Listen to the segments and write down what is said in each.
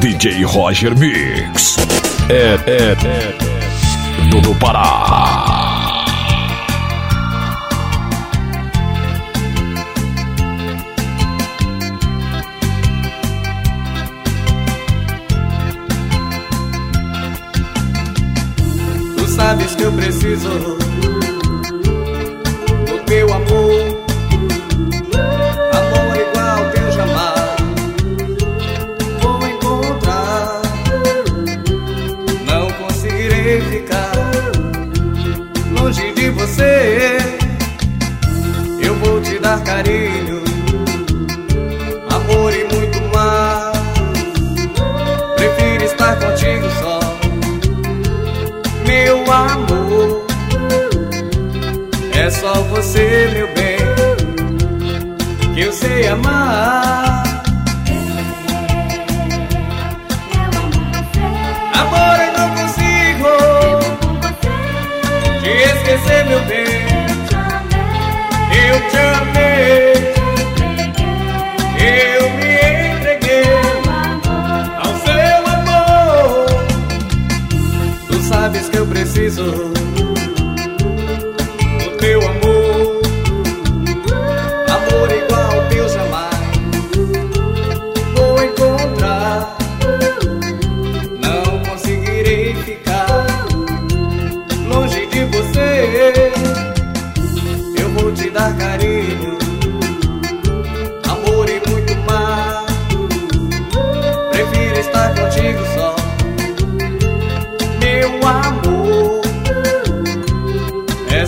DJ Roger Mix. É, é, é, é. Do Pará. Tu sabes que eu preciso dar carinho, amor e muito mais. Prefiro estar contigo só, meu amor. É só você, meu bem, que eu sei amar. Amor, eu não consigo te esquecer, meu bem. sabes que eu preciso.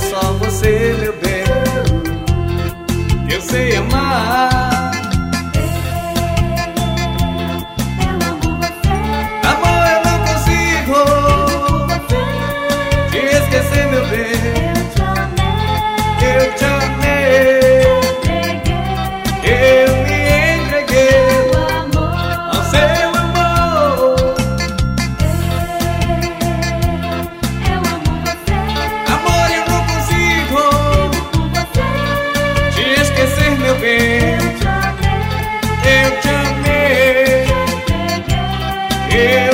só você, meu bem. Yeah.